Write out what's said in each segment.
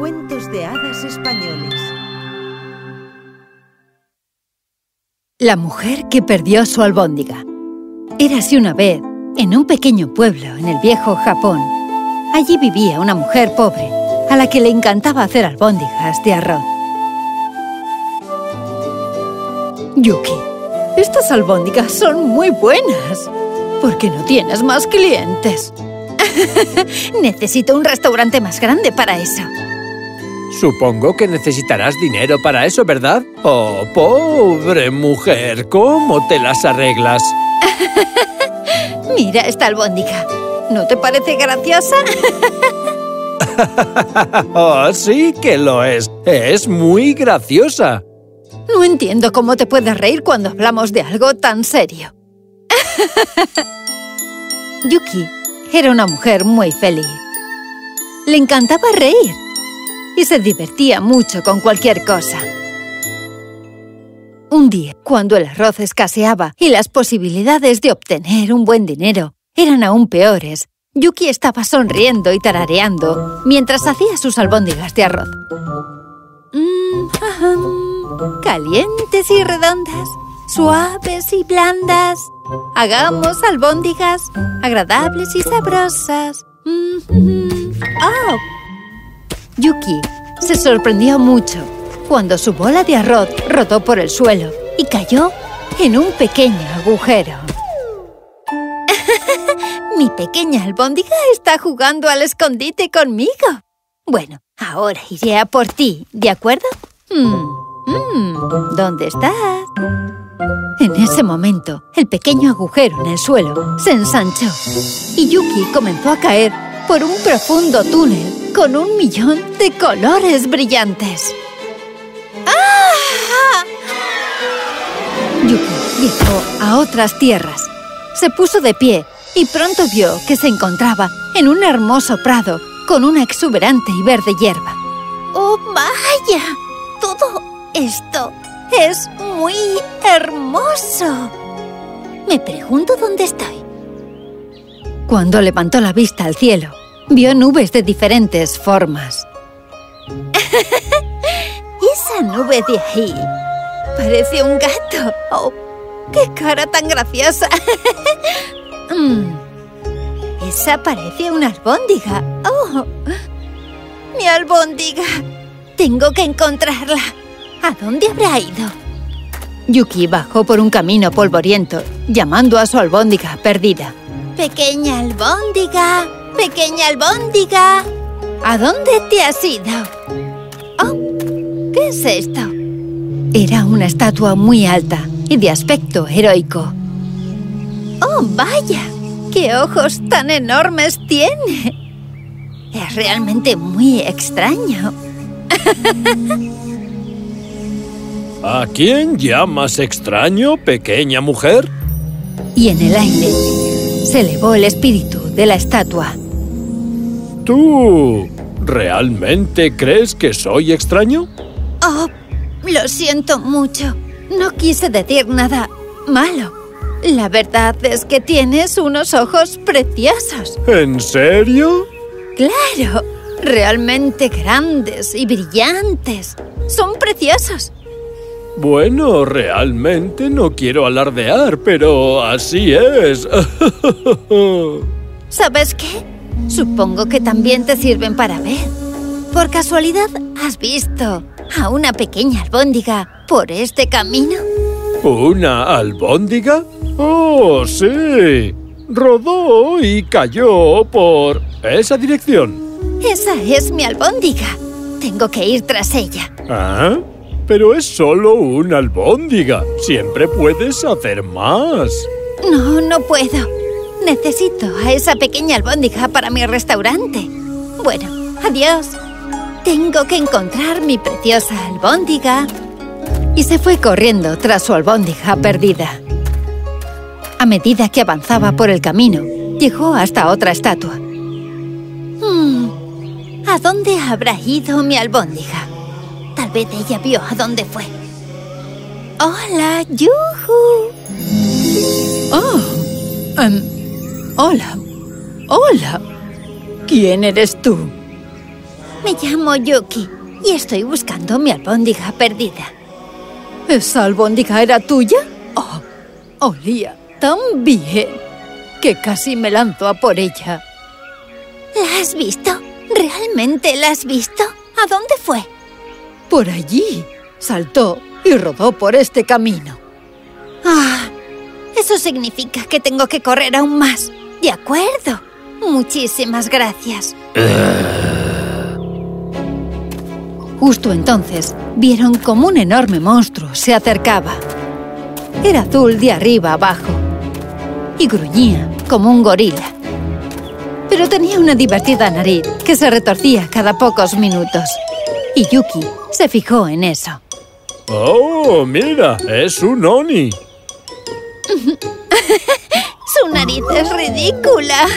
Cuentos de hadas españoles. La mujer que perdió su albóndiga. Érase una vez, en un pequeño pueblo en el viejo Japón. Allí vivía una mujer pobre, a la que le encantaba hacer albóndigas de arroz. Yuki, estas albóndigas son muy buenas. ¿Por qué no tienes más clientes? Necesito un restaurante más grande para eso. Supongo que necesitarás dinero para eso, ¿verdad? Oh, pobre mujer, ¿cómo te las arreglas? Mira esta albóndiga. ¿No te parece graciosa? oh, sí que lo es. Es muy graciosa. No entiendo cómo te puedes reír cuando hablamos de algo tan serio. Yuki era una mujer muy feliz. Le encantaba reír y se divertía mucho con cualquier cosa. Un día, cuando el arroz escaseaba y las posibilidades de obtener un buen dinero eran aún peores, Yuki estaba sonriendo y tarareando mientras hacía sus albóndigas de arroz. Mm, calientes y redondas, suaves y blandas. Hagamos albóndigas agradables y sabrosas. ¡Oh! Yuki se sorprendió mucho cuando su bola de arroz rotó por el suelo y cayó en un pequeño agujero. Mi pequeña albóndiga está jugando al escondite conmigo. Bueno, ahora iré a por ti, ¿de acuerdo? Mm, mm, ¿Dónde estás? En ese momento, el pequeño agujero en el suelo se ensanchó y Yuki comenzó a caer por un profundo túnel con un millón de colores brillantes. ¡Ah! Yuki viajó a otras tierras. Se puso de pie y pronto vio que se encontraba en un hermoso prado con una exuberante y verde hierba. ¡Oh, vaya! Todo esto es muy hermoso. Me pregunto dónde estoy. Cuando levantó la vista al cielo, vio nubes de diferentes formas. Esa nube de ahí parece un gato. ¡Oh, qué cara tan graciosa! Mm, esa parece una albóndiga. ¡Oh, mi albóndiga! Tengo que encontrarla. ¿A dónde habrá ido? Yuki bajó por un camino polvoriento, llamando a su albóndiga perdida. ¡Pequeña albóndiga! ¡Pequeña albóndiga! ¿A dónde te has ido? Oh, ¿qué es esto? Era una estatua muy alta y de aspecto heroico. ¡Oh, vaya! ¡Qué ojos tan enormes tiene! Es realmente muy extraño. ¿A quién llamas extraño, pequeña mujer? Y en el aire se elevó el espíritu de la estatua. ¿Tú realmente crees que soy extraño? Oh, lo siento mucho. No quise decir nada malo. La verdad es que tienes unos ojos preciosos. ¿En serio? ¡Claro! Realmente grandes y brillantes. Son preciosos. Bueno, realmente no quiero alardear, pero así es. ¿Sabes qué? Supongo que también te sirven para ver. ¿Por casualidad has visto a una pequeña albóndiga por este camino? ¿Una albóndiga? ¡Oh, sí! Rodó y cayó por esa dirección. Esa es mi albóndiga. Tengo que ir tras ella. ¿Ah? Pero es solo una albóndiga. Siempre puedes hacer más. No, no puedo. Necesito a esa pequeña albóndiga para mi restaurante. Bueno, adiós. Tengo que encontrar mi preciosa albóndiga. Y se fue corriendo tras su albóndiga perdida. A medida que avanzaba por el camino, llegó hasta otra estatua. Hmm, ¿A dónde habrá ido mi albóndiga? Tal vez ella vio a dónde fue. ¡Hola, Yuhu! Oh, em, hola. Hola. ¿Quién eres tú? Me llamo Yuki y estoy buscando mi albóndiga perdida. ¿Esa albóndiga era tuya? Oh, olía tan bien que casi me lanzo a por ella. ¿La has visto? ¿Realmente la has visto? ¿A dónde fue? Por allí. Saltó y rodó por este camino. Ah, eso significa que tengo que correr aún más. De acuerdo. Muchísimas gracias. Justo entonces, vieron como un enorme monstruo se acercaba. Era azul de arriba abajo y gruñía como un gorila. Pero tenía una divertida nariz que se retorcía cada pocos minutos. Y Yuki se fijó en eso. ¡Oh, mira! ¡Es un Oni! Su nariz es ridícula.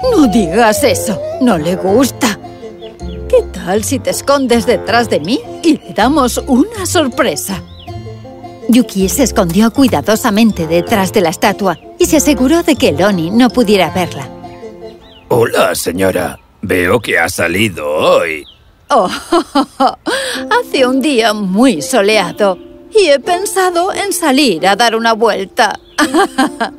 No digas eso. No le gusta. ¿Qué tal si te escondes detrás de mí y le damos una sorpresa? Yuki se escondió cuidadosamente detrás de la estatua y se aseguró de que Loni no pudiera verla. Hola, señora. Veo que ha salido hoy. Oh, hace un día muy soleado y he pensado en salir a dar una vuelta.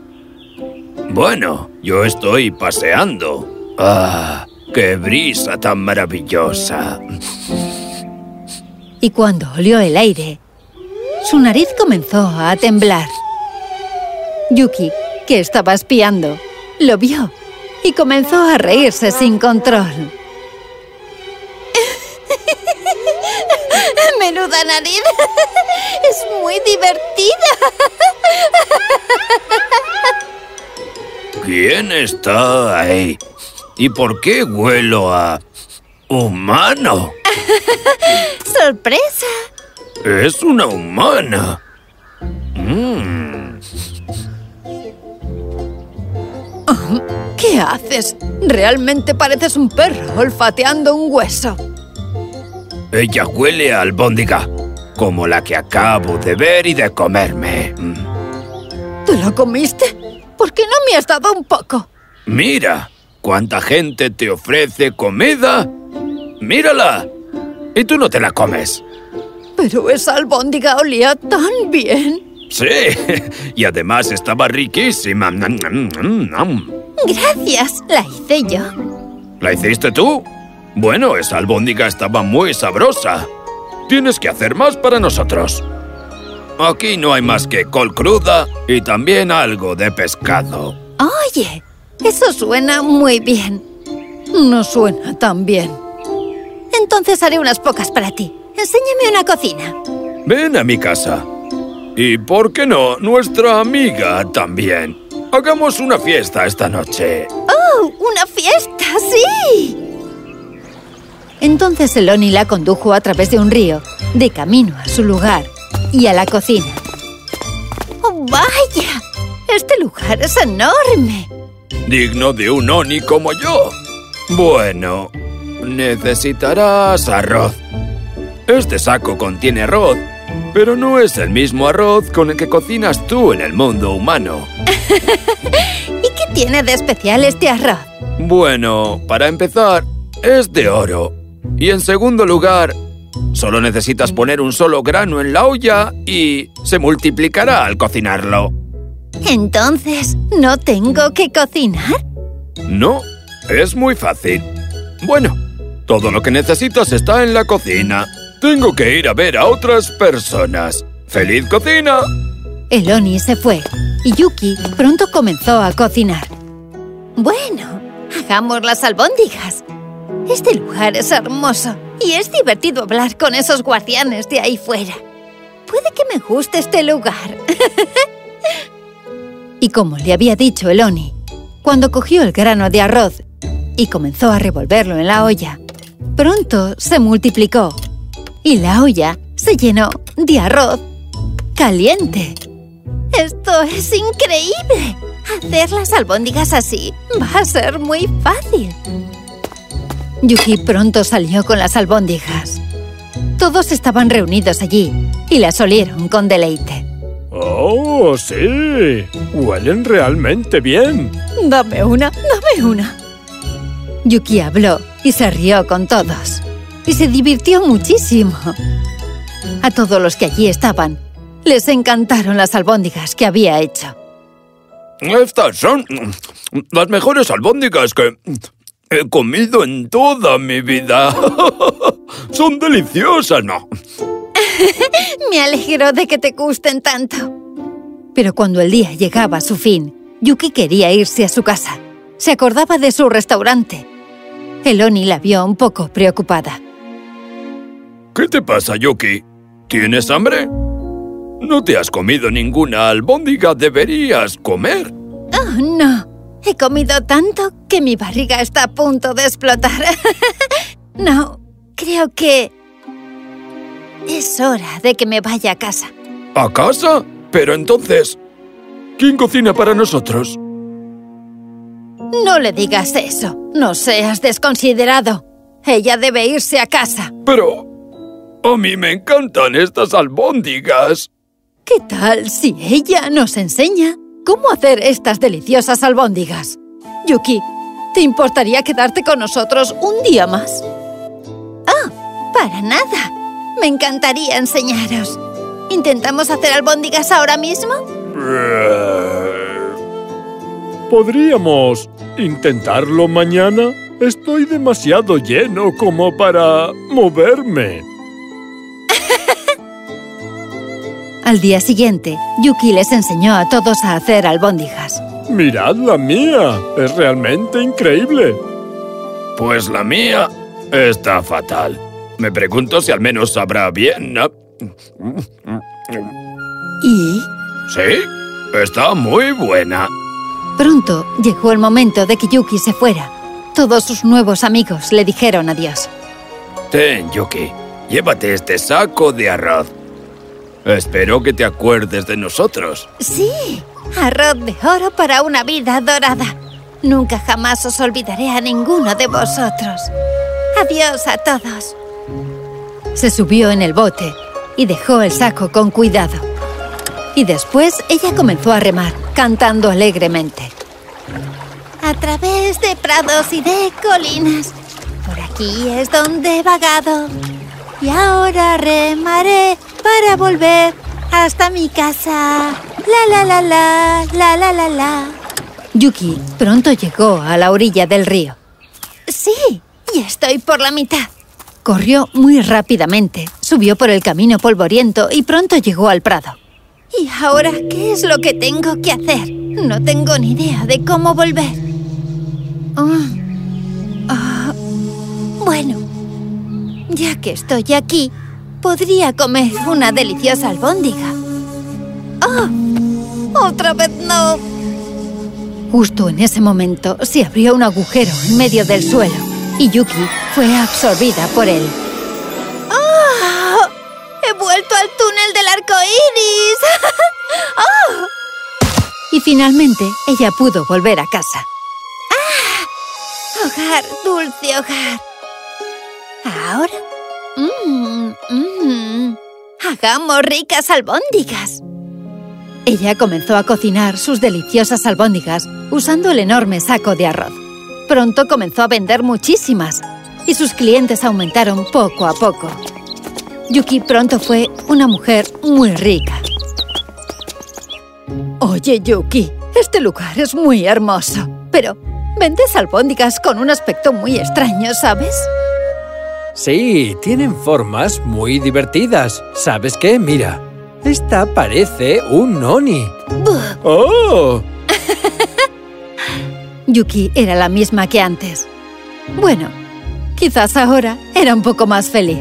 bueno, yo estoy paseando. ¡Ah! ¡Qué brisa tan maravillosa! Y cuando olió el aire, su nariz comenzó a temblar. Yuki, que estaba espiando, lo vio y comenzó a reírse sin control. ¡Menuda nariz! ¡Es muy divertida! ¿Quién está ahí? ¿Y por qué huelo a... humano? ¡Sorpresa! Es una humana. Mm. ¿Qué haces? Realmente pareces un perro olfateando un hueso. Ella huele a albóndiga, como la que acabo de ver y de comerme. Mm. ¿Te lo comiste? ¿Por qué no me has dado un poco? Mira, cuánta gente te ofrece comida. Mírala. Y tú no te la comes. Pero esa albóndiga olía tan bien. Sí, y además estaba riquísima. Gracias, la hice yo. ¿La hiciste tú? Bueno, esa albóndiga estaba muy sabrosa. Tienes que hacer más para nosotros. Aquí no hay más que col cruda y también algo de pescado. Oye, eso suena muy bien. No suena tan bien. Entonces haré unas pocas para ti. Enséñame una cocina. Ven a mi casa. Y, ¿por qué no, nuestra amiga también? Hagamos una fiesta esta noche. ¡Oh, una fiesta, sí! Entonces Eloni la condujo a través de un río, de camino a su lugar y a la cocina. ¡Oh, vaya! Este lugar es enorme. Digno de un Oni como yo. Bueno, necesitarás arroz. Este saco contiene arroz, pero no es el mismo arroz con el que cocinas tú en el mundo humano. ¿Y qué tiene de especial este arroz? Bueno, para empezar, es de oro. Y en segundo lugar, solo necesitas poner un solo grano en la olla y se multiplicará al cocinarlo. Entonces, ¿no tengo que cocinar? No, es muy fácil. Bueno, todo lo que necesitas está en la cocina. Tengo que ir a ver a otras personas. ¡Feliz cocina! Eloni se fue y Yuki pronto comenzó a cocinar. Bueno, hagamos las albóndigas. Este lugar es hermoso y es divertido hablar con esos guardianes de ahí fuera. Puede que me guste este lugar. y como le había dicho Eloni, cuando cogió el grano de arroz y comenzó a revolverlo en la olla, pronto se multiplicó y la olla se llenó de arroz caliente. ¡Esto es increíble! Hacer las albóndigas así va a ser muy fácil. Yuki pronto salió con las albóndigas. Todos estaban reunidos allí y las olieron con deleite. ¡Oh, sí! Huelen realmente bien. Dame una, dame una. Yuki habló y se rió con todos. Y se divirtió muchísimo. A todos los que allí estaban, les encantaron las albóndigas que había hecho. Estas son las mejores albóndigas que he comido en toda mi vida. son deliciosas, ¿no? Me alegro de que te gusten tanto. Pero cuando el día llegaba a su fin, Yuki quería irse a su casa. Se acordaba de su restaurante. Eloni la vio un poco preocupada. ¿Qué te pasa, Yuki? ¿Tienes hambre? No te has comido ninguna albóndiga, deberías comer. Oh, no. He comido tanto que mi barriga está a punto de explotar. no, creo que... Es hora de que me vaya a casa. ¿A casa? Pero entonces... ¿Quién cocina para nosotros? No le digas eso. No seas desconsiderado. Ella debe irse a casa. Pero... A mí me encantan estas albóndigas. ¿Qué tal si ella nos enseña cómo hacer estas deliciosas albóndigas? Yuki, ¿te importaría quedarte con nosotros un día más? Oh, para nada. Me encantaría enseñaros. ¿Intentamos hacer albóndigas ahora mismo? ¿Podríamos intentarlo mañana? Estoy demasiado lleno como para moverme. Al día siguiente, Yuki les enseñó a todos a hacer albóndigas. ¡Mirad la mía! ¡Es realmente increíble! Pues la mía está fatal. Me pregunto si al menos sabrá bien. ¿Y? Sí, está muy buena. Pronto llegó el momento de que Yuki se fuera. Todos sus nuevos amigos le dijeron adiós. Ten, Yuki, llévate este saco de arroz. Espero que te acuerdes de nosotros. Sí, arroz de oro para una vida dorada. Nunca jamás os olvidaré a ninguno de vosotros. Adiós a todos. Se subió en el bote y dejó el saco con cuidado. Y después ella comenzó a remar, cantando alegremente. A través de prados y de colinas, por aquí es donde he vagado. Y ahora remaré para volver hasta mi casa. La la la la, la la la la. Yuki pronto llegó a la orilla del río. Sí, y estoy por la mitad. Corrió muy rápidamente, subió por el camino polvoriento y pronto llegó al prado. ¿Y ahora qué es lo que tengo que hacer? No tengo ni idea de cómo volver. Oh. Oh. Bueno, ya que estoy aquí, podría comer una deliciosa albóndiga. ¡Oh! ¡Otra vez no! Justo en ese momento se abrió un agujero en medio del suelo y Yuki fue absorbida por él. ¡Oh! ¡He vuelto al túnel del arco iris! ¡Oh! Y finalmente ella pudo volver a casa. ¡Ah! Hogar, dulce hogar. Ahora, mmm, mmm, hagamos ricas albóndigas. Ella comenzó a cocinar sus deliciosas albóndigas usando el enorme saco de arroz. Pronto comenzó a vender muchísimas y sus clientes aumentaron poco a poco. Yuki pronto fue una mujer muy rica. Oye, Yuki, este lugar es muy hermoso, pero vendes albóndigas con un aspecto muy extraño, ¿sabes? Sí, tienen formas muy divertidas. ¿Sabes qué? Mira, esta parece un noni. ¡Oh! Yuki era la misma que antes. Bueno, quizás ahora era un poco más feliz.